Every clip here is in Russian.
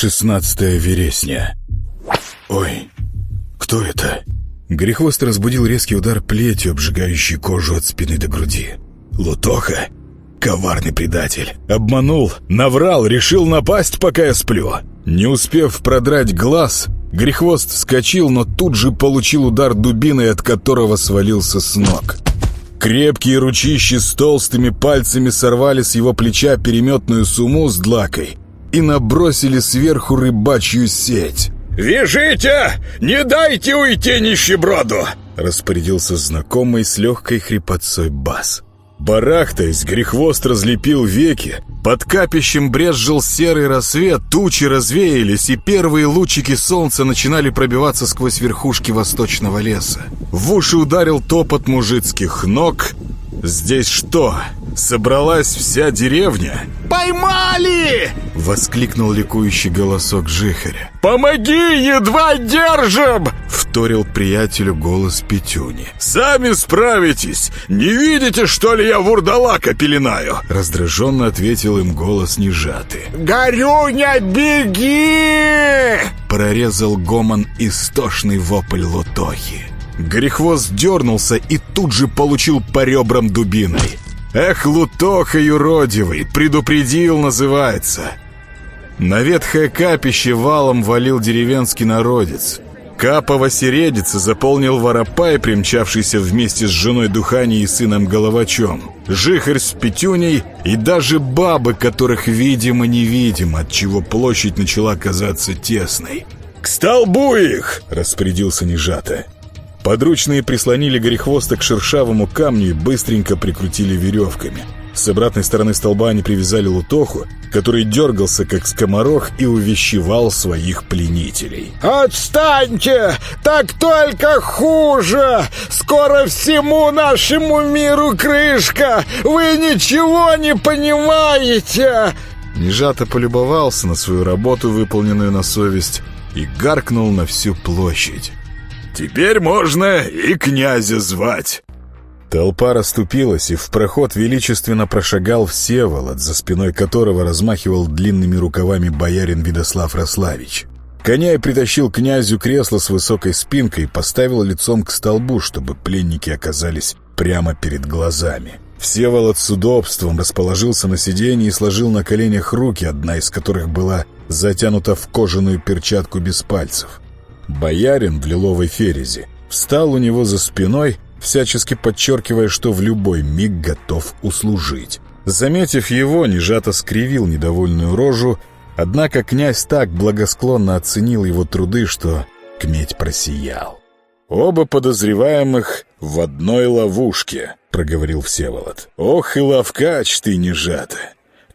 16 вересня. Ой, кто это? Грехвост разбудил резкий удар плетью, обжигающий кожу от спины до груди. Лутоха, коварный предатель. Обманул, наврал, решил напасть, пока я сплю. Не успев продрать глаз, Грехвост вскочил, но тут же получил удар дубиной, от которого свалился с ног. Крепкие ручищи с толстыми пальцами сорвали с его плеча переметную суму с длакой и набросили сверху рыбачью сеть. «Вяжите! Не дайте уйти нищеброду!» распорядился знакомый с легкой хрипотцой бас. Барахтаясь, грехвост разлепил веки. Под капищем брезжил серый рассвет, тучи развеялись, и первые лучики солнца начинали пробиваться сквозь верхушки восточного леса. В уши ударил топот мужицких ног. «Здесь что, собралась вся деревня?» «Поймали!» — воскликнул ликующий голосок Жихаря. «Помоги, едва держим!» — вторил приятелю голос Петюни. «Сами справитесь! Не видите, что ли, я вурдалака пеленаю?» Раздраженно ответил им голос Нежаты. «Горюня, беги!» Прорезал гомон истошный вопль Лутохи. Грехвост дернулся и тут же получил по ребрам дубиной. «Эх, Лутоха юродивый, предупредил, называется!» На ветхое капище валом валил деревенский народец. Капова середица заполнил воропай, примчавшийся вместе с женой Духани и сыном Головачом. Жихарь с Петюней и даже бабы, которых видимо-невидимо, отчего площадь начала казаться тесной. «К столбу их!» — распорядился Нежата. Подручные прислонили горехвоста к шершавому камню и быстренько прикрутили веревками. С обратной стороны столба они привязали Лутоху, который дергался, как скоморох, и увещевал своих пленителей. «Отстаньте! Так только хуже! Скоро всему нашему миру крышка! Вы ничего не понимаете!» Нежато полюбовался на свою работу, выполненную на совесть, и гаркнул на всю площадь. Теперь можно и князя звать!» Толпа расступилась, и в проход величественно прошагал Всеволод, за спиной которого размахивал длинными рукавами боярин Видослав Рославич. Коня и притащил князю кресло с высокой спинкой и поставил лицом к столбу, чтобы пленники оказались прямо перед глазами. Всеволод с удобством расположился на сиденье и сложил на коленях руки, одна из которых была затянута в кожаную перчатку без пальцев. Боярин в лиловой ферезе встал у него за спиной, всячески подчеркивая, что в любой миг готов услужить. Заметив его, Нежато скривил недовольную рожу, однако князь так благосклонно оценил его труды, что кметь просиял. «Оба подозреваемых в одной ловушке», — проговорил Всеволод. «Ох и ловкач ты, Нежато!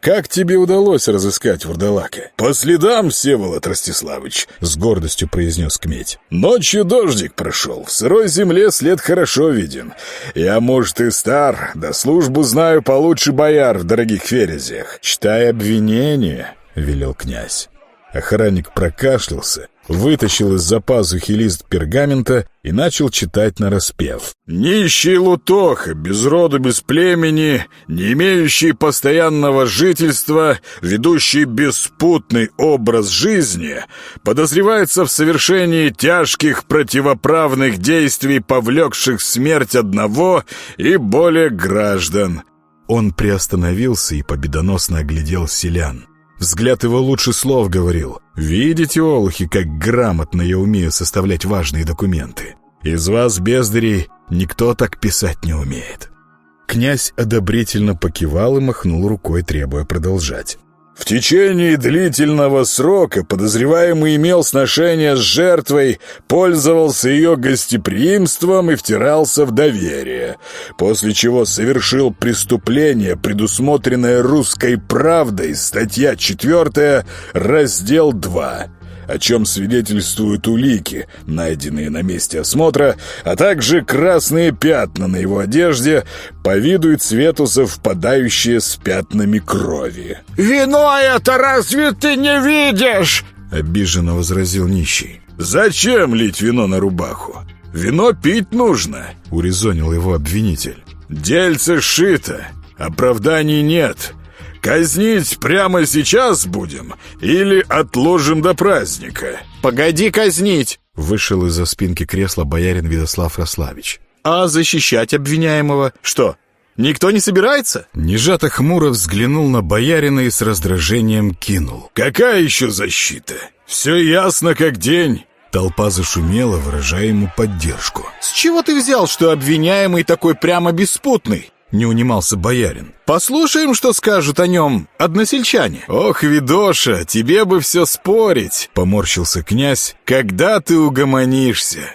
Как тебе удалось разыскать вурдалака? По следам, Всеволод Ростиславыч, с гордостью произнес Кметь. Ночью дождик прошел, в сырой земле след хорошо виден. Я, может, и стар, да службу знаю получше бояр в дорогих ферезях. Читай обвинение, велел князь. Охранник прокашлялся, вытащил из-за пазухи лист пергамента и начал читать нараспев. «Нищий Лутоха, без роду, без племени, не имеющий постоянного жительства, ведущий беспутный образ жизни, подозревается в совершении тяжких противоправных действий, повлекших смерть одного и более граждан». Он приостановился и победоносно оглядел селян. Взгляд его лучше слов говорил. «Видите, олухи, как грамотно я умею составлять важные документы. Из вас, бездарей, никто так писать не умеет». Князь одобрительно покивал и махнул рукой, требуя продолжать. В течение длительного срока подозреваемый имел сношение с жертвой, пользовался ее гостеприимством и втирался в доверие, после чего совершил преступление, предусмотренное русской правдой, статья 4, раздел 2 о чем свидетельствуют улики, найденные на месте осмотра, а также красные пятна на его одежде, по виду и цвету совпадающие с пятнами крови. «Вино это разве ты не видишь?» — обиженно возразил нищий. «Зачем лить вино на рубаху? Вино пить нужно», — урезонил его обвинитель. «Дельце шито, оправданий нет». Казнить прямо сейчас будем или отложим до праздника?» «Погоди казнить!» — вышел из-за спинки кресла боярин Видослав Рославич. «А защищать обвиняемого что, никто не собирается?» Нежато хмуро взглянул на боярина и с раздражением кинул. «Какая еще защита? Все ясно как день!» Толпа зашумела, выражая ему поддержку. «С чего ты взял, что обвиняемый такой прямо беспутный?» Не унимался боярин. «Послушаем, что скажут о нем односельчане». «Ох, Видоша, тебе бы все спорить!» Поморщился князь. «Когда ты угомонишься?»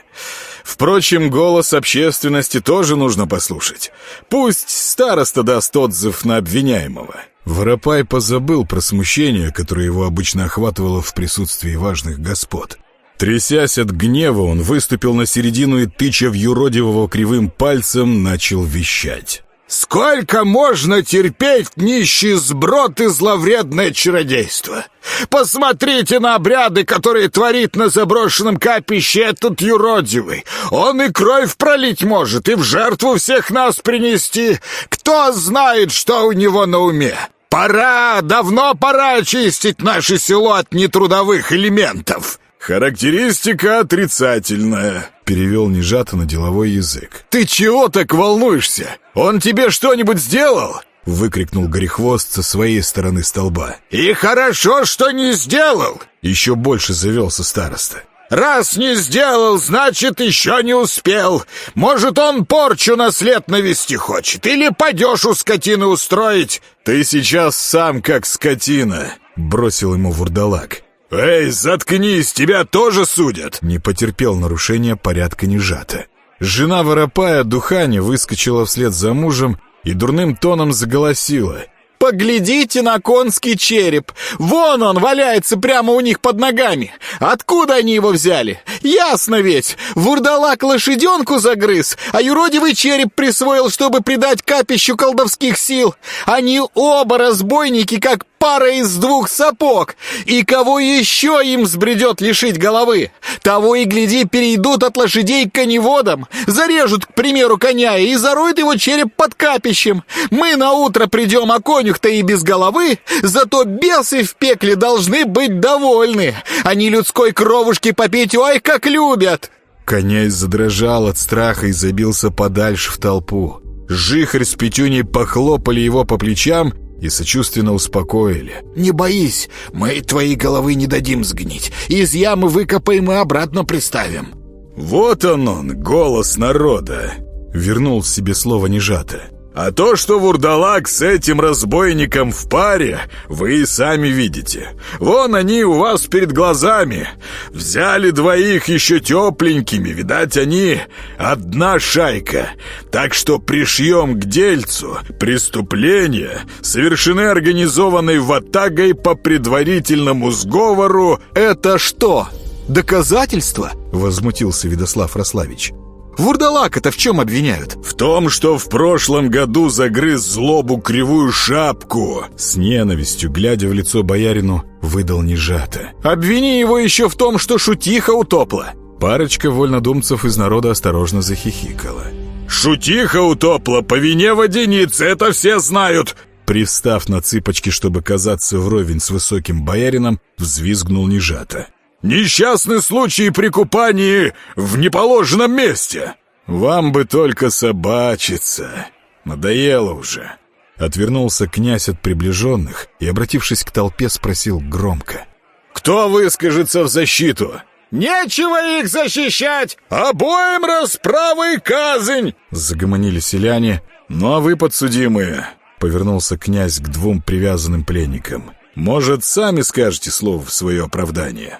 Впрочем, голос общественности тоже нужно послушать. Пусть староста даст отзыв на обвиняемого. Воропай позабыл про смущение, которое его обычно охватывало в присутствии важных господ. Трясясь от гнева, он выступил на середину и, тыча в юродивого кривым пальцем, начал вещать. Сколько можно терпеть нищий сброд и зловредное чародейство? Посмотрите на обряды, которые творит на заброшенном капище этот юродивый. Он и кровь пролить может, и в жертву всех нас принести. Кто знает, что у него на уме? Пора, давно пора очистить наше село от нетрудовых элементов. «Характеристика отрицательная», — перевел Нежата на деловой язык. «Ты чего так волнуешься? Он тебе что-нибудь сделал?» — выкрикнул Горехвост со своей стороны столба. «И хорошо, что не сделал!» — еще больше завелся староста. «Раз не сделал, значит, еще не успел. Может, он порчу на след навести хочет, или падеж скотины устроить». «Ты сейчас сам как скотина», — бросил ему вурдалак. «Эй, заткнись, тебя тоже судят!» Не потерпел нарушения порядка Нежата. Жена Воропая Духани выскочила вслед за мужем и дурным тоном заголосила. Поглядите на конский череп. Вон он валяется прямо у них под ногами. Откуда они его взяли? Ясно ведь. Вурдалак лошаденку загрыз, а юродивый череп присвоил, чтобы придать капищу колдовских сил. Они оба разбойники, как пара из двух сапог. И кого еще им сбредет лишить головы? Того и гляди, перейдут от лошадей к коневодам, зарежут, к примеру, коня и зароют его череп под капищем. Мы на утро придем, а конюх-то и без головы, зато бесы в пекле должны быть довольны. Они людской кровушки попить, ой, как любят!» Конязь задрожал от страха и забился подальше в толпу. Жихарь с Петюней похлопали его по плечам и сочувственно успокоили. «Не боись, мы твоей головы не дадим сгнить. Из ямы выкопаем и обратно приставим». «Вот он он, голос народа!» Вернул себе слово Нежата. А то, что вурдалак с этим разбойником в паре, вы и сами видите. Вон они у вас перед глазами. Взяли двоих еще тепленькими, видать, они одна шайка. Так что пришьем к дельцу. Преступления совершены организованной ватагой по предварительному сговору. «Это что, доказательство?» — возмутился Видослав Рославич. Вурдалака-то в чем обвиняют? В том, что в прошлом году загрыз злобу кривую шапку. С ненавистью, глядя в лицо боярину, выдал нежато. Обвини его еще в том, что шутиха утопла. Парочка вольнодумцев из народа осторожно захихикала. «Шутиха утопла по вине воденицы, это все знают!» Пристав на цыпочки, чтобы казаться вровень с высоким боярином, взвизгнул нежато. Несчастный случай при купании в неположенном месте. Вам бы только собачиться. Надоело уже. Отвернулся князь от приближенных и, обратившись к толпе, спросил громко. «Кто выскажется в защиту?» «Нечего их защищать! Обоим расправа и казнь!» Загомонили селяне. «Ну а вы, подсудимые?» Повернулся князь к двум привязанным пленникам. «Может, сами скажете слово в свое оправдание?»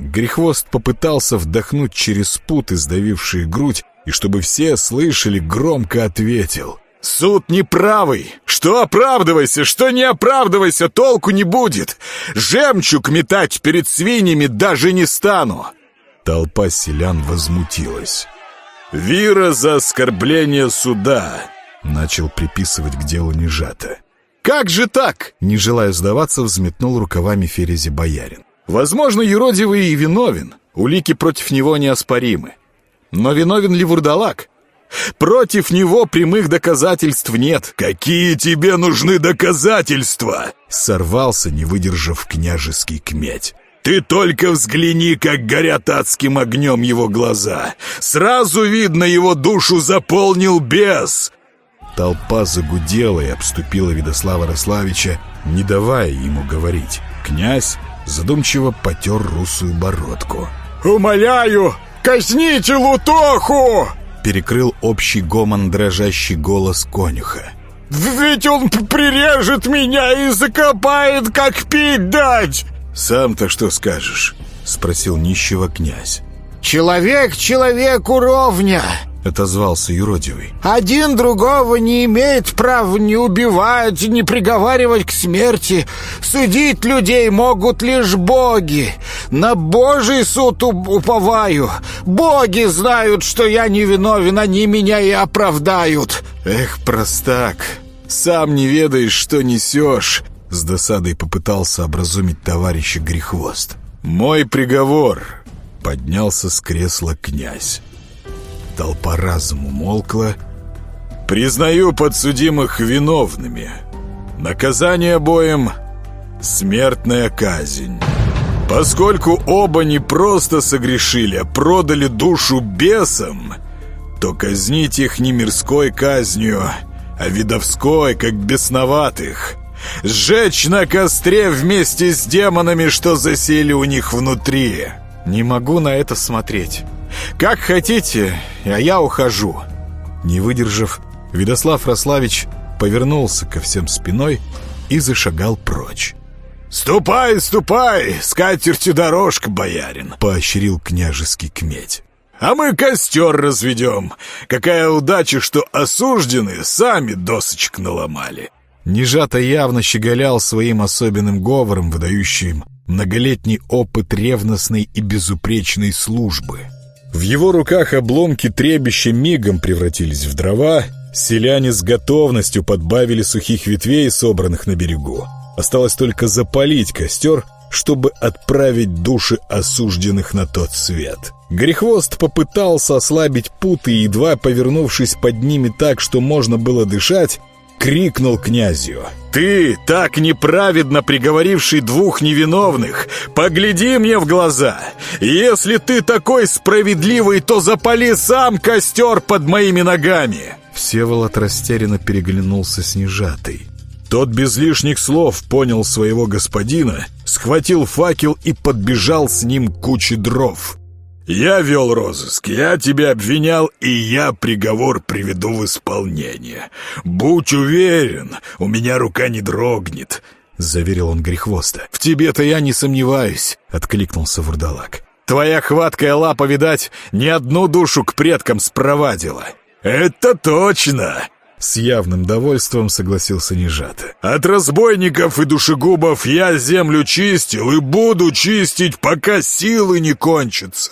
Грехвост попытался вдохнуть через путы, сдавившие грудь, и чтобы все слышали, громко ответил. «Суд неправый! Что оправдывайся, что не оправдывайся, толку не будет! Жемчуг метать перед свиньями даже не стану!» Толпа селян возмутилась. «Вира за оскорбление суда!» Начал приписывать к делу Нежата. «Как же так?» Не желая сдаваться, взметнул рукавами Ферези боярин. Возможно, юродивый и виновен. Улики против него неоспоримы. Но виновен ли вурдалак? Против него прямых доказательств нет. Какие тебе нужны доказательства? Сорвался, не выдержав княжеский кметь. Ты только взгляни, как горят адским огнем его глаза. Сразу видно, его душу заполнил бес. Толпа загудела и обступила Видослава Рославича, не давая ему говорить. Князь задумчиво потер русую бородку. «Умоляю, казните Лутоху!» Перекрыл общий гомон дрожащий голос конюха. «Ведь он прирежет меня и закопает, как пить дать!» «Сам-то что скажешь?» — спросил нищего князь. «Человек человеку ровня!» — отозвался юродивый. «Один другого не имеет права ни убивать, ни приговаривать к смерти. Судить людей могут лишь боги. На божий суд уповаю. Боги знают, что я невиновен, они меня и оправдают». «Эх, простак, сам не ведаешь, что несешь!» С досадой попытался образумить товарища Грехвост. «Мой приговор!» — поднялся с кресла князь. Толпа разом умолкла. «Признаю подсудимых виновными. Наказание обоим — смертная казнь. Поскольку оба не просто согрешили, а продали душу бесам, то казнить их не мирской казнью, а видовской, как бесноватых. Сжечь на костре вместе с демонами, что засели у них внутри. Не могу на это смотреть». «Как хотите, а я ухожу». Не выдержав, Видослав Рославич повернулся ко всем спиной и зашагал прочь. «Ступай, ступай, с катертью дорожка, боярин!» — поощрил княжеский кметь. «А мы костер разведем. Какая удача, что осужденные сами досочек наломали!» Нежато явно щеголял своим особенным говором, выдающим многолетний опыт ревностной и безупречной службы. В его руках обломки требища мигом превратились в дрова, селяне с готовностью подбавили сухих ветвей, собранных на берегу. Осталось только запалить костер, чтобы отправить души осужденных на тот свет. Грехвост попытался ослабить путы едва повернувшись под ними так, что можно было дышать, крикнул князю. «Ты, так неправедно приговоривший двух невиновных, погляди мне в глаза! Если ты такой справедливый, то запали сам костер под моими ногами!» Всеволод растерянно переглянулся с Нежатой. Тот без лишних слов понял своего господина, схватил факел и подбежал с ним к куче дров. «Я вел розыск, я тебя обвинял, и я приговор приведу в исполнение. Будь уверен, у меня рука не дрогнет», — заверил он Грехвоста. «В тебе-то я не сомневаюсь», — откликнулся Вурдалак. «Твоя хваткая лапа, видать, ни одну душу к предкам спровадила». «Это точно!» С явным довольством согласился Нежата. «От разбойников и душегубов я землю чистил и буду чистить, пока силы не кончатся!»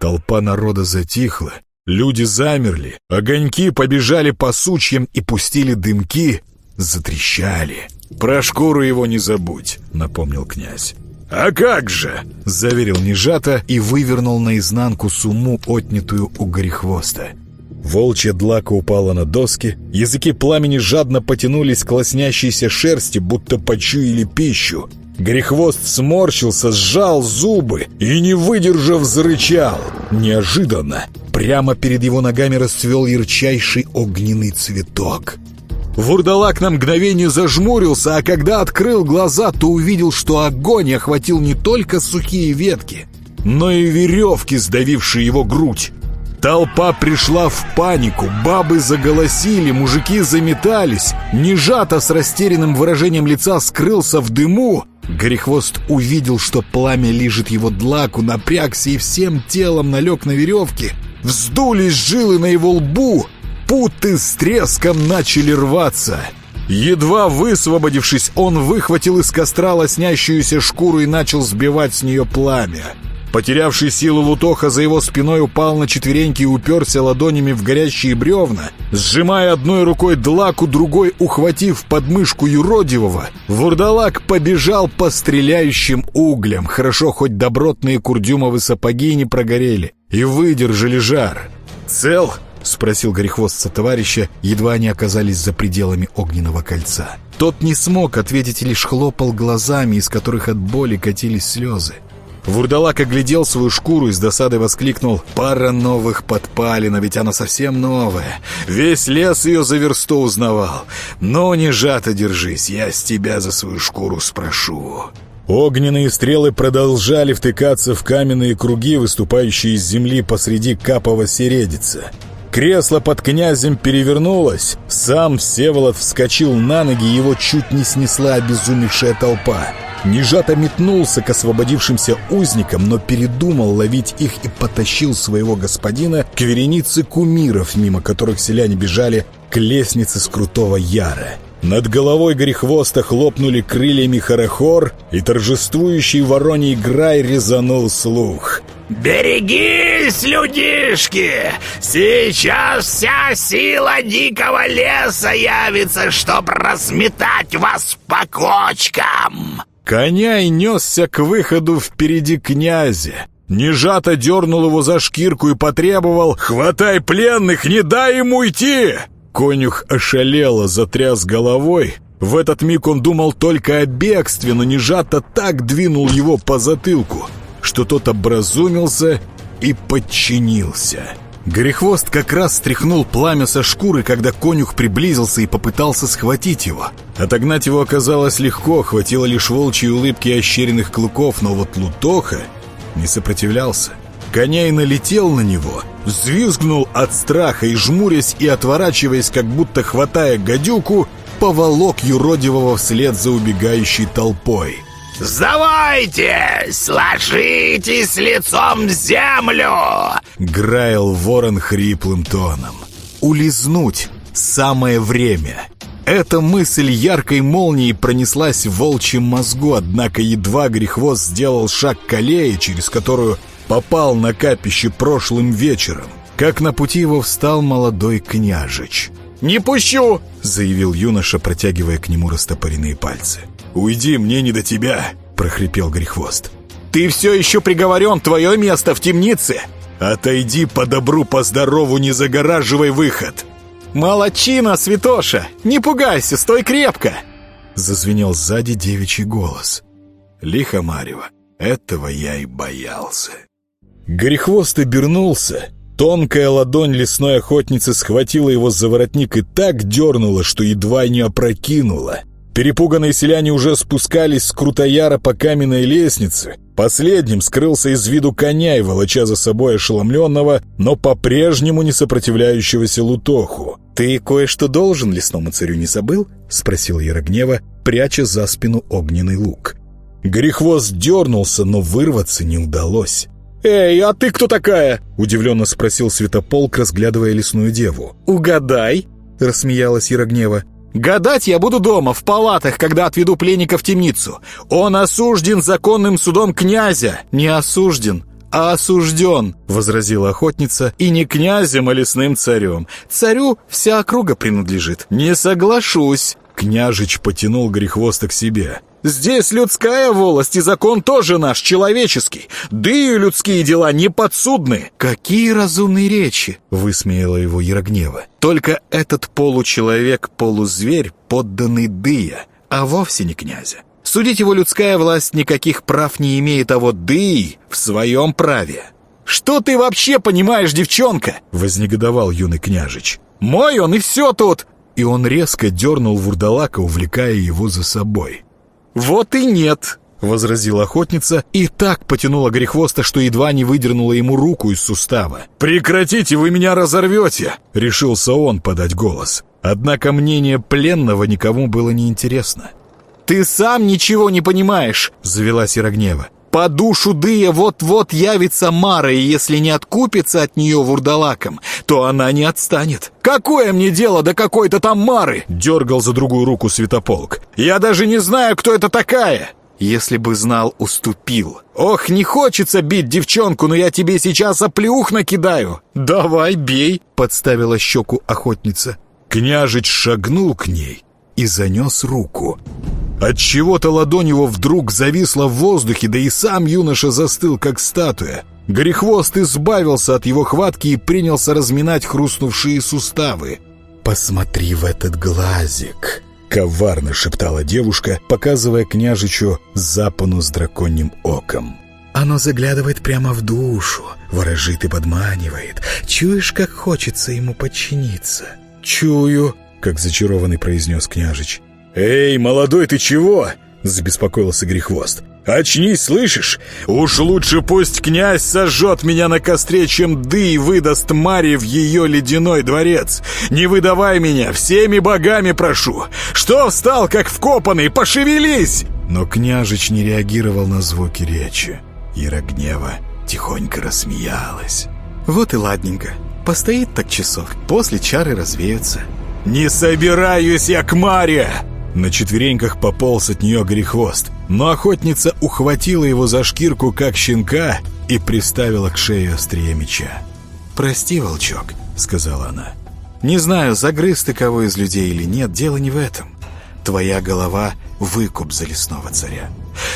Толпа народа затихла, люди замерли, огоньки побежали по сучьям и пустили дымки, затрещали. «Про шкуру его не забудь», — напомнил князь. «А как же!» — заверил Нежата и вывернул наизнанку сумму, отнятую у Горехвоста. Волчья длака упала на доски, языки пламени жадно потянулись к лоснящейся шерсти, будто почуяли пищу. Грехвост сморщился, сжал зубы и, не выдержав, зарычал. Неожиданно прямо перед его ногами расцвел ярчайший огненный цветок. Вурдалак на мгновение зажмурился, а когда открыл глаза, то увидел, что огонь охватил не только сухие ветки, но и веревки, сдавившие его грудь. Толпа пришла в панику, бабы заголосили, мужики заметались. Нежато с растерянным выражением лица скрылся в дыму. Горехвост увидел, что пламя лижет его длаку, напрягся и всем телом налег на веревки. Вздулись жилы на его лбу, путы с треском начали рваться. Едва высвободившись, он выхватил из костра лоснящуюся шкуру и начал сбивать с нее пламя. Потерявший силу Лутоха за его спиной упал на четвереньки и уперся ладонями в горящие бревна. Сжимая одной рукой длаку, другой ухватив подмышку юродивого, вурдалак побежал по стреляющим углям. Хорошо, хоть добротные курдюмовы сапоги не прогорели и выдержали жар. «Цел?» — спросил Горехвостца товарища, едва они оказались за пределами огненного кольца. Тот не смог ответить лишь хлопал глазами, из которых от боли катились слезы. Вурдалак оглядел свою шкуру и с досадой воскликнул «Пара новых подпалин, а ведь она совсем новая. Весь лес ее за версту узнавал. Но не жато держись, я с тебя за свою шкуру спрошу». Огненные стрелы продолжали втыкаться в каменные круги, выступающие из земли посреди капова середица. Кресло под князем перевернулось. Сам Всеволод вскочил на ноги, его чуть не снесла обезумевшая толпа. Нежато метнулся к освободившимся узникам, но передумал ловить их и потащил своего господина к веренице кумиров, мимо которых селяне бежали к лестнице с крутого яра. Над головой Горехвоста хлопнули крыльями хорохор, и торжествующий вороний грай резанул слух. «Берегись, людишки! Сейчас вся сила дикого леса явится, чтоб разметать вас по кочкам!» Коняй несся к выходу впереди князя. Нежато дернул его за шкирку и потребовал «Хватай пленных, не дай ему уйти!» Конюх ошалело затряс головой. В этот миг он думал только о бегстве, но Нежато так двинул его по затылку, что тот образумился и подчинился. Горехвост как раз стряхнул пламя со шкуры, когда конюх приблизился и попытался схватить его. Отогнать его оказалось легко, хватило лишь волчьей улыбки и ощеренных клыков, но вот Лутоха не сопротивлялся. Коняй налетел на него, взвизгнул от страха и, жмурясь и отворачиваясь, как будто хватая гадюку, поволок юродивого вслед за убегающей толпой. «Сдавайтесь! Ложитесь лицом в землю!» Граил ворон хриплым тоном. «Улизнуть! Самое время!» Эта мысль яркой молнией пронеслась в волчьем мозгу, однако едва Грехвост сделал шаг к аллее, через которую попал на капище прошлым вечером, как на пути его встал молодой княжич. «Не пущу!» — заявил юноша, протягивая к нему растопоренные пальцы. «Уйди, мне не до тебя!» — прохрипел Грехвост. «Ты все еще приговорен, твое место в темнице!» «Отойди по добру, по здорову, не загораживай выход!» «Молодчина, святоша! Не пугайся, стой крепко!» Зазвенел сзади девичий голос. «Лихо, Марева, этого я и боялся!» Горехвост обернулся. Тонкая ладонь лесной охотницы схватила его за воротник и так дернула, что едва не опрокинула. Перепуганные селяне уже спускались с Крутояра по каменной лестнице. Последним скрылся из виду коня и волоча за собой ошеломленного, но по-прежнему не сопротивляющегося Лутоху. «Ты кое-что должен лесному царю не забыл?» — спросил Ярогнева, пряча за спину огненный лук. Грехвост дернулся, но вырваться не удалось. «Эй, а ты кто такая?» — удивленно спросил Святополк, разглядывая лесную деву. «Угадай!» — рассмеялась Ярогнева. «Гадать я буду дома, в палатах, когда отведу пленника в темницу. Он осужден законным судом князя. Не осужден, а осужден», — возразила охотница, «и не князем, а лесным царем. Царю вся округа принадлежит». «Не соглашусь», — княжич потянул Грехвоста к себе. Здесь людская волость, и закон тоже наш, человеческий. Да и людские дела не подсудны. Какие разумные речи, высмеяла его Ярогнева. Только этот получеловек, полузверь, подданный Дыя, а вовсе не князя. Судить его людская власть никаких прав не имеет, а вот Дый в своем праве. «Что ты вообще понимаешь, девчонка?» — вознегодовал юный княжич. «Мой он и все тут!» И он резко дернул вурдалака, увлекая его за собой. «Вот и нет!» — возразила охотница и так потянула Грехвоста, что едва не выдернула ему руку из сустава. «Прекратите, вы меня разорвете!» — решился он подать голос. Однако мнение пленного никому было неинтересно. «Ты сам ничего не понимаешь!» — завелась Ирогнева. По душу Дыя вот-вот явится Мара, и если не откупится от нее вурдалаком, то она не отстанет. «Какое мне дело до какой-то там Мары?» — дергал за другую руку Святополк. «Я даже не знаю, кто это такая!» Если бы знал, уступил. «Ох, не хочется бить девчонку, но я тебе сейчас оплеух накидаю!» «Давай, бей!» — подставила щеку охотница. Княжич шагнул к ней и занес руку. От чего то ладонь его вдруг зависла в воздухе, да и сам юноша застыл, как статуя. Горехвост избавился от его хватки и принялся разминать хрустнувшие суставы. «Посмотри в этот глазик!» — коварно шептала девушка, показывая княжичу запану с драконьим оком. «Оно заглядывает прямо в душу, ворожит и подманивает. Чуешь, как хочется ему подчиниться?» «Чую», — как зачарованный произнес княжич. «Эй, молодой, ты чего?» — забеспокоился Грехвост. «Очнись, слышишь? Уж лучше пусть князь сожжет меня на костре, чем ды и выдаст Маре в ее ледяной дворец. Не выдавай меня, всеми богами прошу! Что встал, как вкопанный? Пошевелись!» Но княжич не реагировал на звуки речи. Ира гнева тихонько рассмеялась. «Вот и ладненько. Постоит так часов, после чары развеются». «Не собираюсь я к Маре!» На четвереньках пополз от нее грехвост, но охотница ухватила его за шкирку, как щенка, и приставила к шее острие меча. «Прости, волчок», — сказала она. «Не знаю, загрыз ты кого из людей или нет, дело не в этом. Твоя голова — выкуп за лесного царя.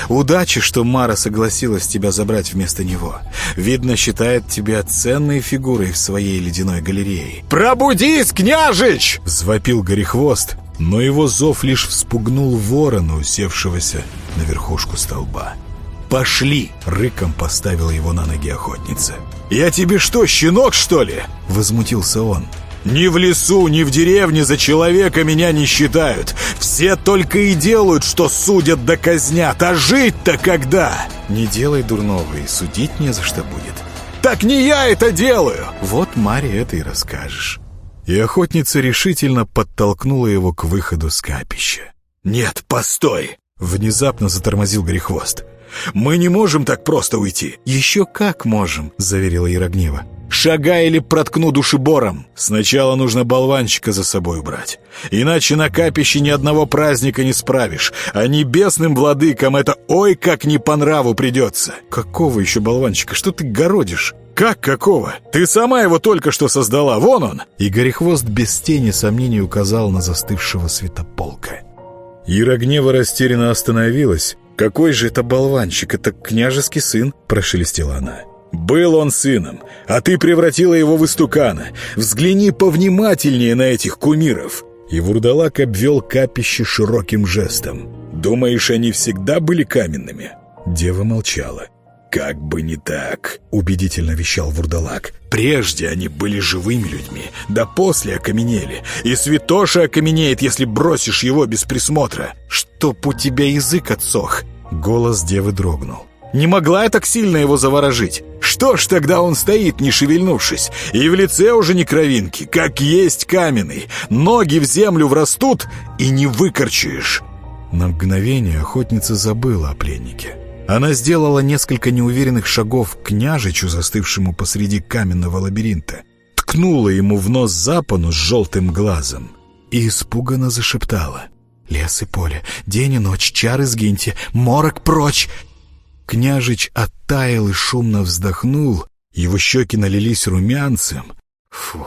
Удачи, что Мара согласилась тебя забрать вместо него. Видно, считает тебя ценной фигурой в своей ледяной галерее». «Пробудись, княжич!» — взвопил Горехвост, но его зов лишь вспугнул ворона, усевшегося на верхушку столба. «Пошли!» — рыком поставила его на ноги охотница. «Я тебе что, щенок, что ли?» — возмутился он. «Ни в лесу, ни в деревне за человека меня не считают. Все только и делают, что судят да казнят. А жить-то когда?» «Не делай дурного, и судить не за что будет». «Так не я это делаю!» «Вот Маре это и расскажешь». И охотница решительно подтолкнула его к выходу с капища. «Нет, постой!» — внезапно затормозил Грехвост. «Мы не можем так просто уйти!» «Еще как можем!» — заверила Ярогнева. «Шагай или проткну душебором! Сначала нужно болванчика за собой убрать. Иначе на капище ни одного праздника не справишь, а небесным владыкам это ой как не по нраву придется!» «Какого еще болванчика? Что ты городишь?» «Как какого? Ты сама его только что создала, вон он!» И Горехвост без тени сомнений указал на застывшего святополка. Ира гнева растерянно остановилась. «Какой же это болванчик? Это княжеский сын!» — прошелестела она. «Был он сыном, а ты превратила его в истукана. Взгляни повнимательнее на этих кумиров!» И вурдалак обвел капище широким жестом. «Думаешь, они всегда были каменными?» Дева молчала. «Как бы не так», — убедительно вещал вурдалак. «Прежде они были живыми людьми, да после окаменели. И святоша окаменеет, если бросишь его без присмотра. Чтоб у тебя язык отсох!» Голос девы дрогнул. Не могла я так сильно его заворожить. Что ж тогда он стоит, не шевельнувшись, и в лице уже не кровинки, как есть каменный. Ноги в землю врастут, и не выкорчуешь. На мгновение охотница забыла о пленнике. Она сделала несколько неуверенных шагов к княжичу, застывшему посреди каменного лабиринта, ткнула ему в нос запану с желтым глазом и испуганно зашептала. «Лес и поле, день и ночь, чары сгиньте, морок прочь!» Княжич оттаял и шумно вздохнул, его щеки налились румянцем. «Фу,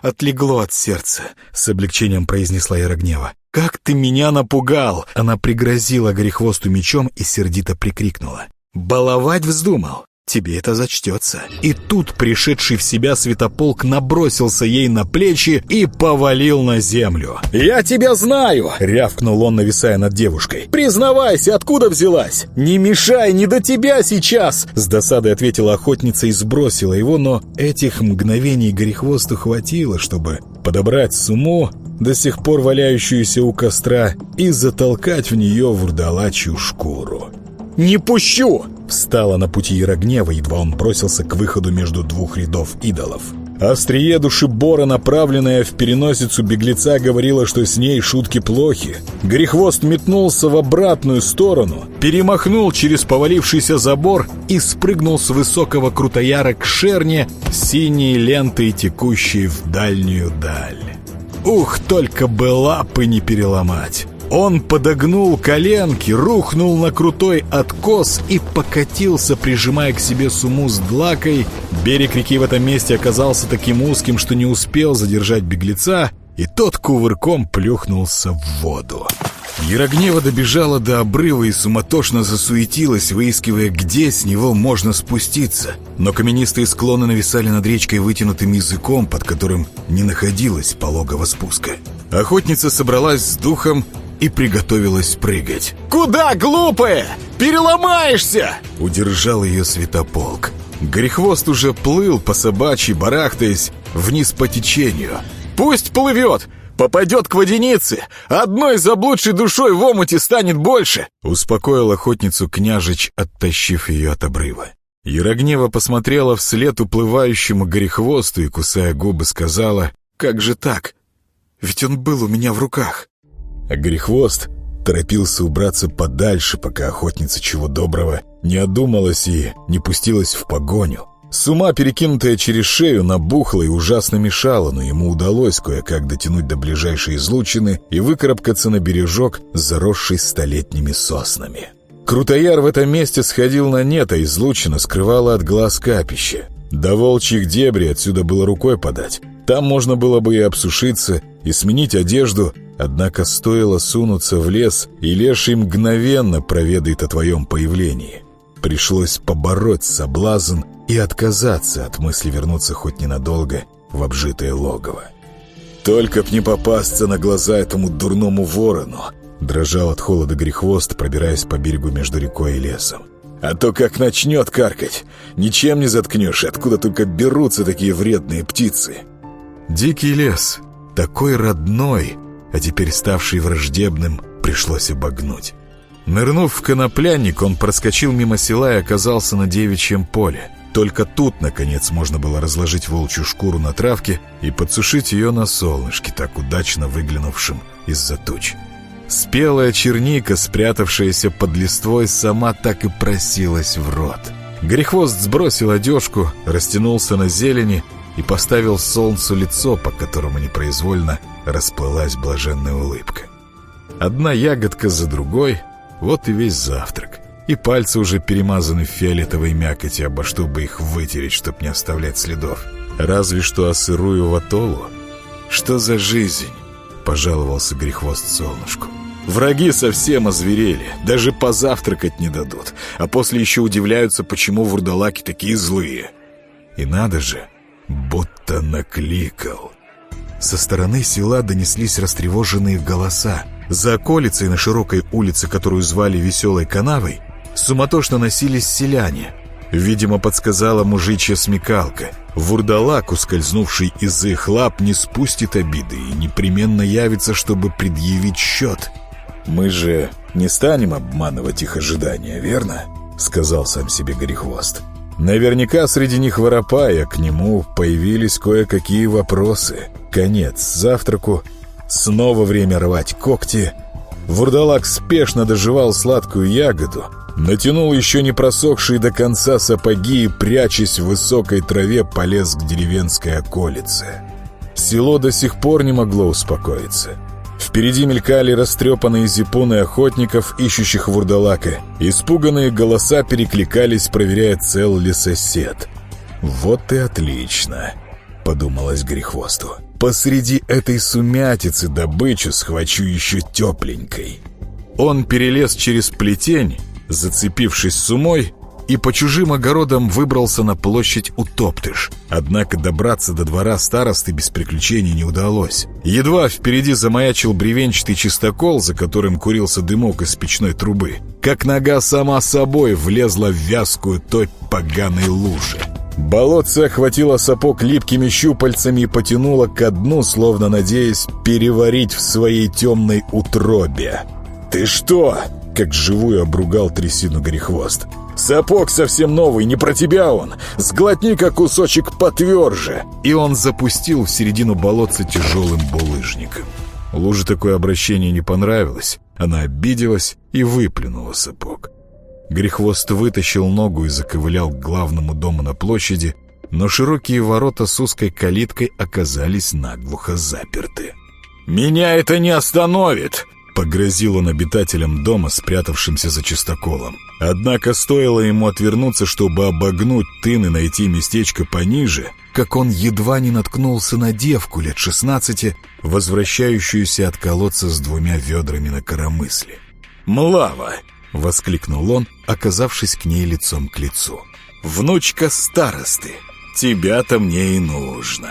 отлегло от сердца», — с облегчением произнесла Ярогнева. «Как ты меня напугал!» Она пригрозила Горехвосту мечом и сердито прикрикнула. «Баловать вздумал! Тебе это зачтется!» И тут пришедший в себя святополк набросился ей на плечи и повалил на землю. «Я тебя знаю!» — рявкнул он, нависая над девушкой. «Признавайся, откуда взялась? Не мешай, не до тебя сейчас!» С досадой ответила охотница и сбросила его, но этих мгновений Горехвосту хватило, чтобы подобрать сумму, до сих пор валяющуюся у костра, и затолкать в нее вурдалачью шкуру. «Не пущу!» Встала на пути Ярогнева, едва он бросился к выходу между двух рядов идолов. Острие душебора, направленное в переносицу беглеца, говорило, что с ней шутки плохи. Грехвост метнулся в обратную сторону, перемахнул через повалившийся забор и спрыгнул с высокого крутояра к шерне, синей лентой, текущей в дальнюю даль. Ух, только бы лапы не переломать! Он подогнул коленки, рухнул на крутой откос и покатился, прижимая к себе суму с длакой. Берег реки в этом месте оказался таким узким, что не успел задержать беглеца, и тот кувырком плюхнулся в воду. Ярогнева добежала до обрыва и суматошно засуетилась, выискивая, где с него можно спуститься. Но каменистые склоны нависали над речкой вытянутым языком, под которым не находилось пологого спуска. Охотница собралась с духом и приготовилась прыгать. «Куда, глупая? Переломаешься!» Удержал ее светополк. Грехвост уже плыл по собачьи, барахтаясь вниз по течению. «Пусть плывет! Попадет к водянице! Одной заблудшей душой в омуте станет больше!» Успокоил охотницу княжич, оттащив ее от обрыва. Ярогнева посмотрела вслед уплывающему горехвосту и, кусая губы, сказала, «Как же так? Ведь он был у меня в руках». А горехвост торопился убраться подальше, пока охотница чего доброго не одумалась и не пустилась в погоню. С ума перекинутая через шею набухла и ужасно мешала, но ему удалось кое-как дотянуть до ближайшей излучины и выкарабкаться на бережок, заросший столетними соснами. Крутояр в этом месте сходил на нет, а излучина скрывала от глаз капище. До волчьих дебри отсюда было рукой подать. Там можно было бы и обсушиться, и сменить одежду, однако стоило сунуться в лес, и леший мгновенно проведает о твоем появлении. Пришлось побороть соблазн и отказаться от мысли вернуться хоть ненадолго в обжитое логово. «Только б не попасться на глаза этому дурному ворону!» Дрожал от холода грехвост, пробираясь по берегу между рекой и лесом. «А то как начнет каркать! Ничем не заткнешь, откуда только берутся такие вредные птицы!» Дикий лес, такой родной, а теперь ставший враждебным, пришлось обогнуть. Нырнув в конопляник, он проскочил мимо села и оказался на девичьем поле. Только тут, наконец, можно было разложить волчью шкуру на травке и подсушить ее на солнышке, так удачно выглянувшем из-за туч. Спелая черника, спрятавшаяся под листвой, сама так и просилась в рот. Грехвост сбросил одежку, растянулся на зелени и поставил солнцу лицо, по которому непроизвольно расплылась блаженная улыбка. Одна ягодка за другой, вот и весь завтрак. И пальцы уже перемазаны в фиолетовой мякоти, обо чтобы их вытереть, чтоб не оставлять следов. Разве что о сырую ватолу. Что за жизнь? Пожаловался грехвост солнышку. Враги совсем озверели, даже позавтракать не дадут, а после еще удивляются, почему вурдалаки такие злые. И надо же, будто накликал. Со стороны села донеслись растревоженные голоса. За околицей на широкой улице, которую звали Веселой канавой, суматошно носились селяне. Видимо, подсказала мужичья смекалка. Вурдалак, ускользнувший из их лап, не спустит обиды и непременно явится, чтобы предъявить счет. «Мы же не станем обманывать их ожидания, верно?» — сказал сам себе Горехвост. Наверняка среди них воропая к нему появились кое-какие вопросы. Конец завтраку, снова время рвать когти. Вурдалак спешно доживал сладкую ягоду, натянул еще не просохшие до конца сапоги и, прячась в высокой траве, полез к деревенской околице. Село до сих пор не могло успокоиться. Впереди мелькали растрепанные зипуны охотников, ищущих вурдалака. Испуганные голоса перекликались, проверяя, цел ли сосед. «Вот и отлично», — подумалось Грехвосту. «Посреди этой сумятицы добычу схвачу еще тепленькой». Он перелез через плетень, зацепившись сумой, и по чужим огородам выбрался на площадь Утоптыш. Однако добраться до двора старосты без приключений не удалось. Едва впереди замаячил бревенчатый чистокол, за которым курился дымок из печной трубы, как нога сама собой влезла в вязкую топь поганой лужи. Болотце охватило сапог липкими щупальцами и потянуло ко дну, словно надеясь переварить в своей темной утробе. «Ты что?» — как живую обругал трясину Горехвост. Сапог совсем новый, не про тебя он. Сглотни-ка кусочек потверже. И он запустил в середину болотца тяжелым булыжником. Луже такое обращение не понравилось. Она обиделась и выплюнула сапог. Грехвост вытащил ногу и заковылял к главному дому на площади, но широкие ворота с узкой калиткой оказались наглухо заперты. «Меня это не остановит!» Погрозил он обитателям дома, спрятавшимся за чистоколом. Однако стоило ему отвернуться, чтобы обогнуть тын и найти местечко пониже, как он едва не наткнулся на девку лет шестнадцати, возвращающуюся от колодца с двумя ведрами на коромысле. «Млава!» — воскликнул он, оказавшись к ней лицом к лицу. «Внучка старосты! Тебя-то мне и нужно!»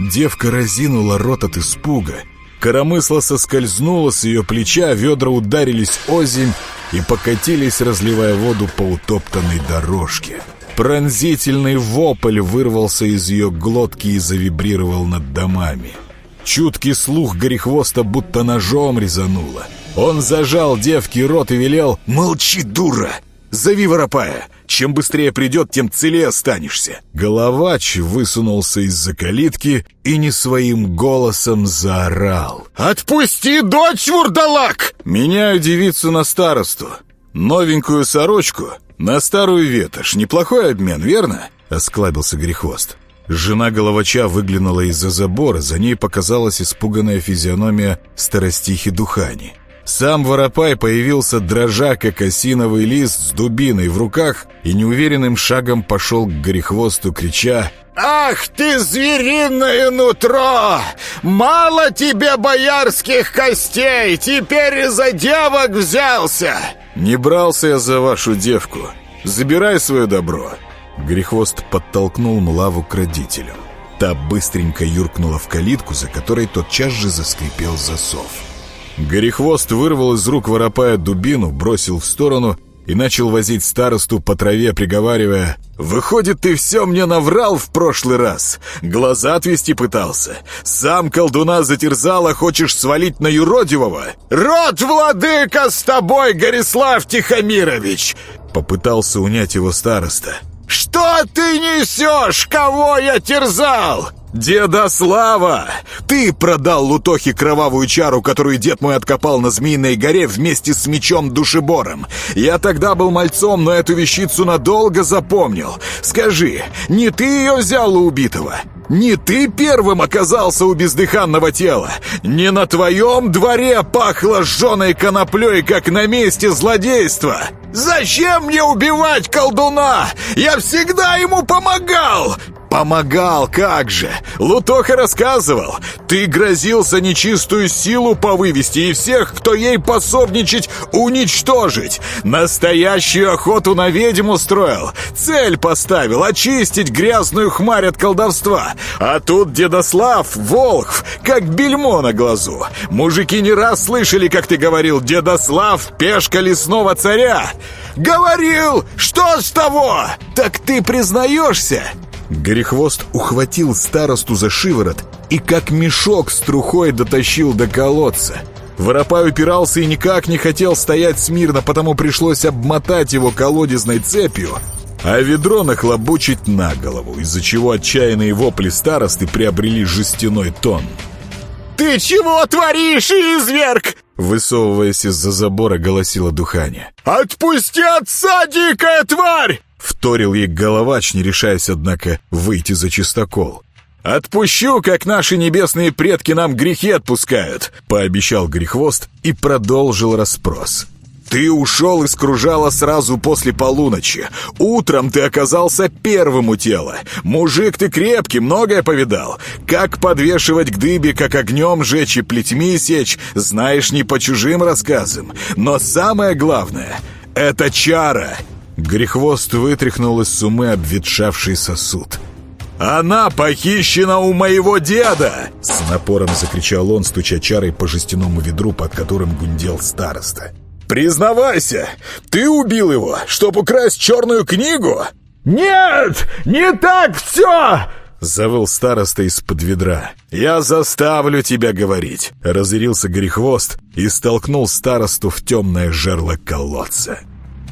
Девка разинула рот от испуга. Коромысло соскользнуло с ее плеча, ведра ударились озимь и покатились, разливая воду по утоптанной дорожке. Пронзительный вопль вырвался из ее глотки и завибрировал над домами. Чуткий слух Горехвоста будто ножом резануло. Он зажал девки рот и велел «Молчи, дура! Зови воропая! Чем быстрее придет, тем целее останешься!» Головач высунулся из-за калитки и не своим голосом заорал. «Отпусти дочь, вурдалак!» «Меняю девицу на старосту. Новенькую сорочку на старую ветошь. Неплохой обмен, верно?» — осклабился Грехвост. Жена головача выглянула из-за забора, за ней показалась испуганная физиономия старостихи Духани. Сам Воропай появился дрожа, как осиновый лист с дубиной в руках и неуверенным шагом пошел к Горехвосту, крича «Ах ты, звериное нутро! Мало тебе боярских костей, теперь из-за девок взялся!» «Не брался я за вашу девку. Забирай свое добро!» Грехвост подтолкнул Млаву к родителям. Та быстренько юркнула в калитку, за которой тотчас же заскрипел засов. Горехвост вырвал из рук воропая дубину, бросил в сторону и начал возить старосту по траве, приговаривая «Выходит, ты все мне наврал в прошлый раз. Глаза отвести пытался. Сам колдуна затерзал, а хочешь свалить на юродивого?» «Род владыка с тобой, Горислав Тихомирович!» Попытался унять его староста. «Что ты несешь? Кого я терзал?» «Деда Слава! Ты продал Лутохе кровавую чару, которую дед мой откопал на Змеиной горе вместе с мечом-душебором. Я тогда был мальцом, но эту вещицу надолго запомнил. Скажи, не ты ее взял у убитого? Не ты первым оказался у бездыханного тела? Не на твоем дворе пахло жженой коноплей, как на месте злодейства? Зачем мне убивать колдуна? Я всегда ему помогал!» «Помогал, как же! Лутоха рассказывал! Ты грозился нечистую силу повывести и всех, кто ей пособничать, уничтожить! Настоящую охоту на ведьм устроил! Цель поставил — очистить грязную хмарь от колдовства! А тут Дедослав, Волхв, как бельмо на глазу! Мужики не раз слышали, как ты говорил, Дедослав — пешка лесного царя! «Говорил! Что с того?» «Так ты признаешься?» Горехвост ухватил старосту за шиворот и как мешок с трухой дотащил до колодца. Воропай упирался и никак не хотел стоять смирно, потому пришлось обмотать его колодезной цепью, а ведро нахлобучить на голову, из-за чего отчаянные вопли старосты приобрели жестяной тон. «Ты чего творишь, изверг?» Высовываясь из-за забора, голосила Духаня. «Отпусти отца, дикая тварь!» Вторил ей головач, не решаясь, однако, выйти за чистокол. «Отпущу, как наши небесные предки нам грехи отпускают», — пообещал Грехвост и продолжил расспрос. «Ты ушел из кружала сразу после полуночи. Утром ты оказался первым у тела. Мужик ты крепкий, многое повидал. Как подвешивать к дыбе, как огнем жечь и плетьми сечь, знаешь не по чужим рассказам. Но самое главное — это чара, Грехвост вытряхнул из сумы обветшавший сосуд. «Она похищена у моего деда!» С напором закричал он, стуча чарой по жестяному ведру, под которым гундел староста. «Признавайся, ты убил его, чтобы украсть черную книгу?» «Нет, не так все!» Завыл староста из-под ведра. «Я заставлю тебя говорить!» Разъярился Горехвост и столкнул старосту в темное жерло колодца.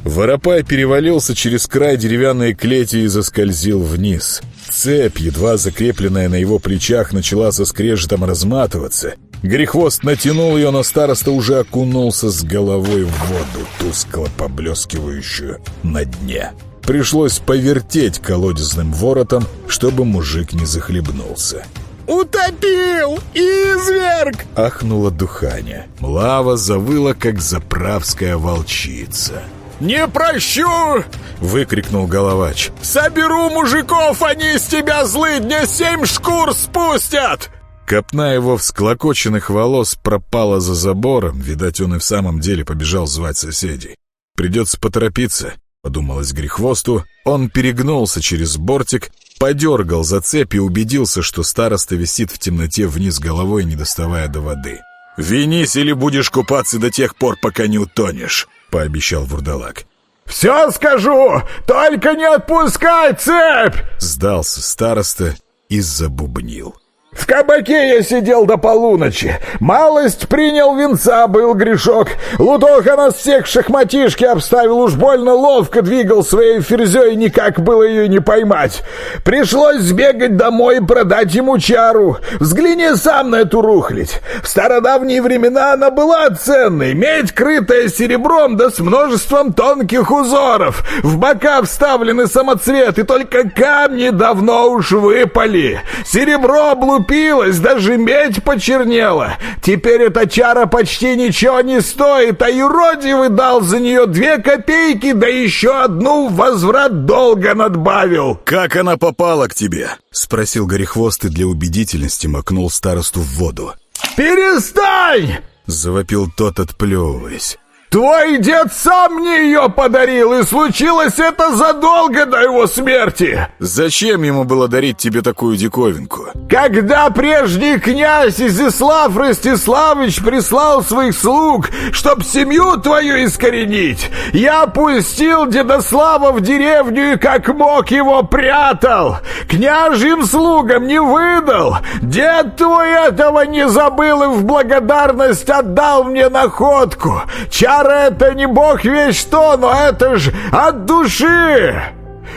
Воропай перевалился через край деревянной клети и заскользил вниз. Цепь, едва закрепленная на его плечах, начала со скрежетом разматываться. Грехвост натянул ее, но староста уже окунулся с головой в воду, тускло поблескивающую на дне. Пришлось повертеть колодезным воротом, чтобы мужик не захлебнулся. Утопил! Изверг!» — ахнула Духаня. Млава завыла, как заправская волчица. «Не прощу!» — выкрикнул Головач. «Соберу мужиков, они из тебя злы, дня семь шкур спустят!» Копна его всклокоченных волос пропала за забором, видать, он и в самом деле побежал звать соседей. «Придется поторопиться», — подумалось Грехвосту. Он перегнулся через бортик, подергал за цепь и убедился, что староста висит в темноте вниз головой, не доставая до воды. «Винись или будешь купаться до тех пор, пока не утонешь», — пообещал вурдалак. «Все скажу, только не отпускай цепь!» Сдался староста и забубнил. В кабаке я сидел до полуночи. Малость принял венца, был грешок. Лутоха нас всех шахматишки обставил, уж больно ловко двигал своей ферзей, никак было ее не поймать. Пришлось сбегать домой и продать ему чару. Взгляни сам на эту рухлядь. В стародавние времена она была ценной. Медь, крытая серебром, да с множеством тонких узоров. В бока вставлены самоцветы, только камни давно уж выпали. Серебро облупилось облупилась, даже медь почернела. Теперь эта чара почти ничего не стоит, а юродивый дал за нее две копейки, да еще одну возврат долга надбавил. «Как она попала к тебе?» — спросил Горехвост и для убедительности макнул старосту в воду. «Перестань!» — завопил тот, отплевываясь. Твой дед сам мне ее подарил, и случилось это задолго до его смерти. Зачем ему было дарить тебе такую диковинку? Когда прежний князь Изяслав Ростиславович прислал своих слуг, чтоб семью твою искоренить, я пустил Дедослава в деревню и как мог его прятал. Княжьим слугам не выдал. Дед твой этого не забыл и в благодарность отдал мне находку. Чар Пара это не бог весь что, но это ж от души!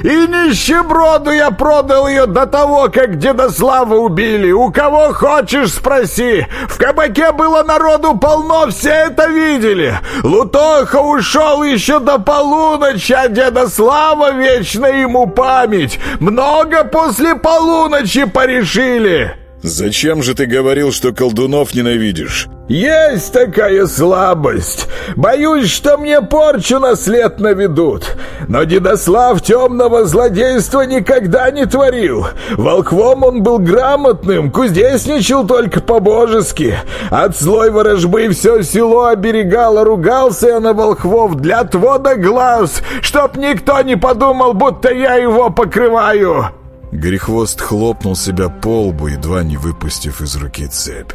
И нищеброду я продал ее до того, как Дедослава убили. У кого хочешь, спроси. В кабаке было народу полно, все это видели. Лутоха ушел еще до полуночи, а Дедослава вечно ему память. Много после полуночи порешили. «Зачем же ты говорил, что колдунов ненавидишь?» «Есть такая слабость. Боюсь, что мне порчу на след наведут. Но Дедослав темного злодейства никогда не творил. Волквом он был грамотным, кузнечничал только по-божески. От злой ворожбы все село оберегало, ругался я на волхвов для отвода глаз, чтоб никто не подумал, будто я его покрываю». Грехвост хлопнул себя по лбу, едва не выпустив из руки цепь.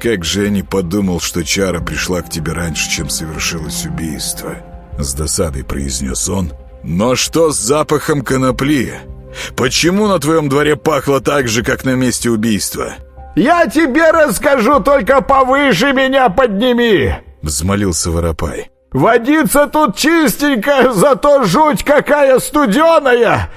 «Как же я не подумал, что чара пришла к тебе раньше, чем совершилось убийство!» С досадой произнес он. «Но что с запахом конопли? Почему на твоем дворе пахло так же, как на месте убийства?» «Я тебе расскажу, только повыше меня подними!» Взмолился Воропай. «Водица тут чистенькая, зато жуть какая студеная!»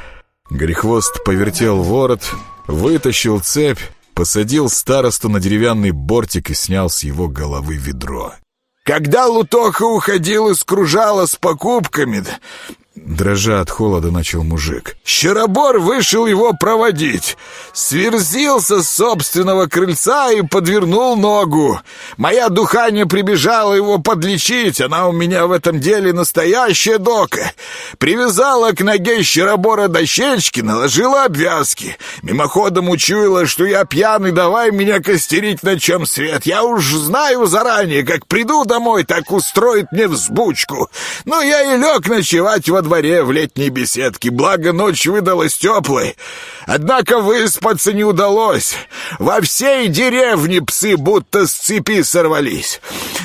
Грехвост повертел ворот, вытащил цепь, посадил старосту на деревянный бортик и снял с его головы ведро. «Когда Лутоха уходил из кружала с покупками, Дрожа от холода начал мужик. Щеробор вышел его проводить. Сверзился с собственного крыльца и подвернул ногу. Моя духаня прибежала его подлечить. Она у меня в этом деле настоящая дока. Привязала к ноге Щеробора дощечки, наложила обвязки. Мимоходом учуяла, что я пьяный, давай меня костерить на чем свет. Я уж знаю заранее, как приду домой, так устроит мне взбучку. Но я и лег ночевать во дворе в летней беседке, благо ночь выдалась теплой. Однако выспаться не удалось. Во всей деревне псы будто с цепи сорвались.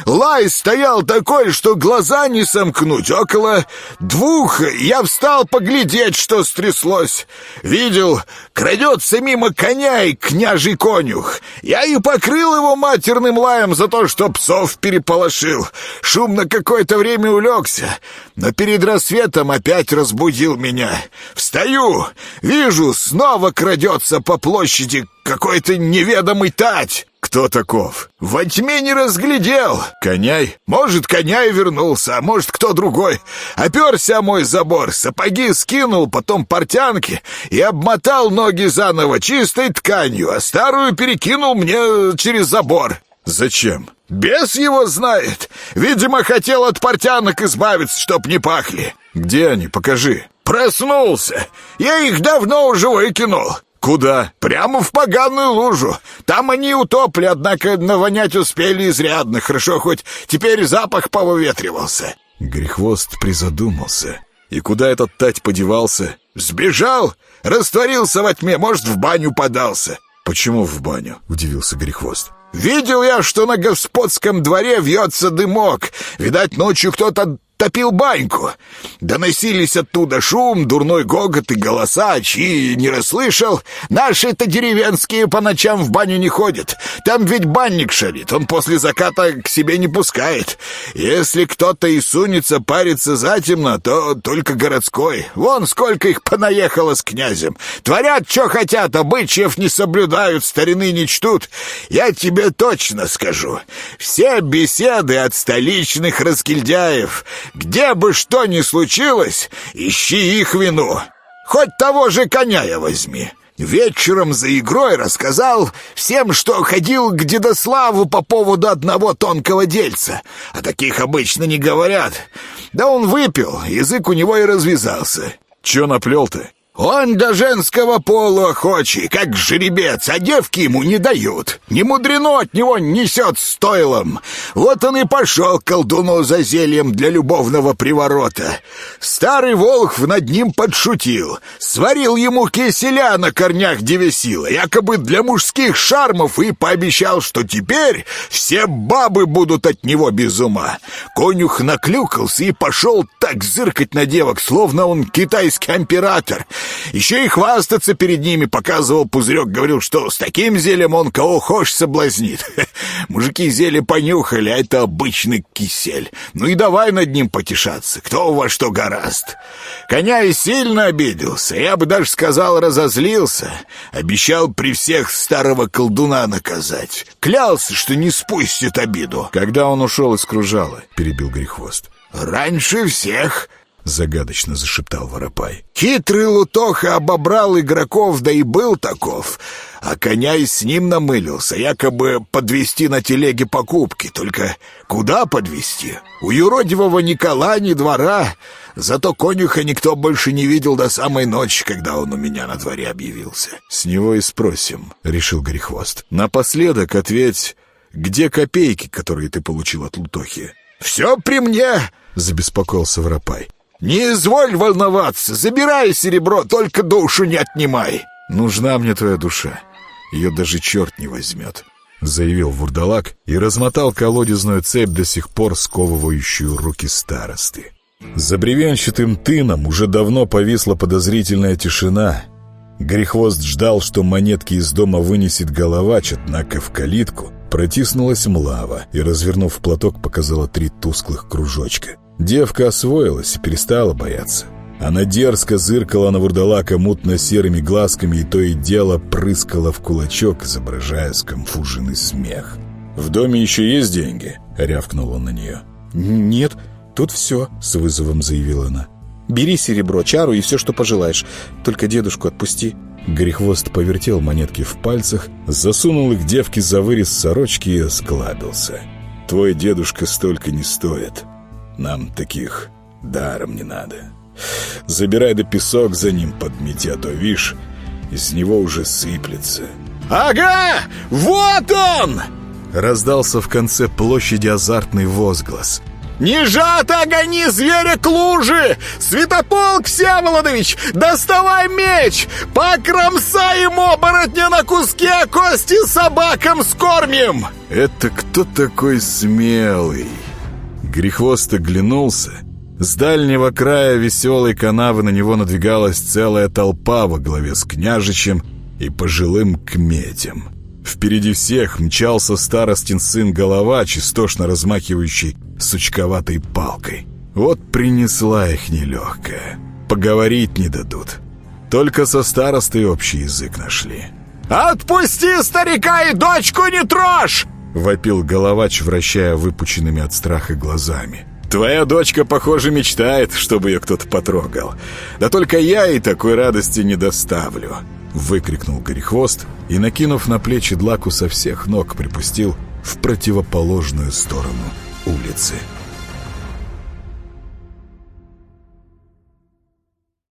Лай стоял такой, что глаза не сомкнуть. Около двух я встал поглядеть, что стряслось. Видел, крадется мимо коня и княжий конюх. Я и покрыл его матерным лаем за то, что псов переполошил. Шум на какое-то время улегся, но перед рассветом опять разбудил меня. Встаю, вижу, снова крадется по площади какой-то неведомый тать. кто таков? Во тьме не разглядел. Коняй? Может, коняй вернулся, а может, кто другой. Оперся мой забор, сапоги скинул, потом портянки и обмотал ноги заново чистой тканью, а старую перекинул мне через забор. Зачем? Бес его знает. Видимо, хотел от портянок избавиться, чтоб не пахли. Где они? Покажи. Проснулся. Я их давно уже выкинул. Куда? Прямо в поганую лужу. Там они утопли, однако навонять успели изрядно. Хорошо, хоть теперь запах повыветривался. Грехвост призадумался. И куда этот тать подевался? Сбежал, растворился во тьме, может, в баню подался. Почему в баню? Удивился Грехвост. Видел я, что на господском дворе вьется дымок. Видать, ночью кто-то топил баньку. Доносились оттуда шум, дурной гогот и голоса, чьи не расслышал. Наши-то деревенские по ночам в баню не ходят. Там ведь банник шарит, он после заката к себе не пускает. Если кто-то и сунется париться затемно, то только городской. Вон сколько их понаехало с князем. Творят, что хотят, обычаев не соблюдают, старины не чтут. Я тебе точно скажу. Все беседы от столичных раскильдяев — где бы что ни случилось, ищи их вину. Хоть того же коня я возьми. Вечером за игрой рассказал всем, что ходил к Дедославу по поводу одного тонкого дельца. О таких обычно не говорят. Да он выпил, язык у него и развязался. Че наплел-то? Он до женского пола охочий, как жеребец, а девки ему не дают. Не мудрено от него несет стойлом. Вот он и пошел колдуну за зельем для любовного приворота. Старый Волхв над ним подшутил. Сварил ему киселя на корнях девесила, якобы для мужских шармов, и пообещал, что теперь все бабы будут от него без ума. Конюх наклюкался и пошел так зыркать на девок, словно он китайский император — еще и хвастаться перед ними показывал пузырек, говорил, что с таким зелем он кого хочешь соблазнит. Мужики зелье понюхали, а это обычный кисель. Ну и давай над ним потешаться, кто у вас что гораст. Коня и сильно обиделся, я бы даже сказал, разозлился. Обещал при всех старого колдуна наказать. Клялся, что не спустит обиду. Когда он ушел из кружала, перебил Грехвост. «Раньше всех», Загадочно зашептал Воропай. Хитрый Лутоха обобрал игроков, да и был таков. А коня и с ним намылился, якобы подвести на телеге покупки. Только куда подвести? У юродивого Никола ни двора. Зато конюха никто больше не видел до самой ночи, когда он у меня на дворе объявился. С него и спросим, решил Горехвост. Напоследок ответь, где копейки, которые ты получил от Лутохи? «Все при мне!» — забеспокоился Воропай. «Не изволь волноваться, забирай серебро, только душу не отнимай!» «Нужна мне твоя душа, ее даже черт не возьмет», — заявил вурдалак и размотал колодезную цепь, до сих пор сковывающую руки старосты. За бревенчатым тыном уже давно повисла подозрительная тишина. Грехвост ждал, что монетки из дома вынесет головач, однако в калитку протиснулась млава и, развернув платок, показала три тусклых кружочка — Девка освоилась и перестала бояться. Она дерзко зыркала на вурдалака мутно-серыми глазками и то и дело прыскала в кулачок, изображая скомфуженный смех. «В доме еще есть деньги?» — рявкнул он на нее. «Нет, тут все», — с вызовом заявила она. «Бери серебро, чару и все, что пожелаешь. Только дедушку отпусти». Грехвост повертел монетки в пальцах, засунул их девке за вырез сорочки и осклабился. «Твой дедушка столько не стоит. Нам таких даром не надо. Забирай до песок за ним подмети, а то, вишь, из него уже сыплется. «Ага! Вот он!» Раздался в конце площади азартный возглас. «Не жато гони зверя к луже! Святополк Всеволодович, доставай меч! Покромсаем оборотня на куски, а кости собакам скормим!» «Это кто такой смелый?» Грехвост оглянулся. С дальнего края веселой канавы на него надвигалась целая толпа во главе с княжичем и пожилым кметем. Впереди всех мчался старостин сын Головач, истошно размахивающий сучковатой палкой. Вот принесла их нелегкая. Поговорить не дадут. Только со старостой общий язык нашли. «Отпусти старика и дочку не трожь!» — вопил Головач, вращая выпученными от страха глазами. «Твоя дочка, похоже, мечтает, чтобы ее кто-то потрогал. Да только я ей такой радости не доставлю!» — выкрикнул Горехвост и, накинув на плечи длаку со всех ног, припустил в противоположную сторону улицы.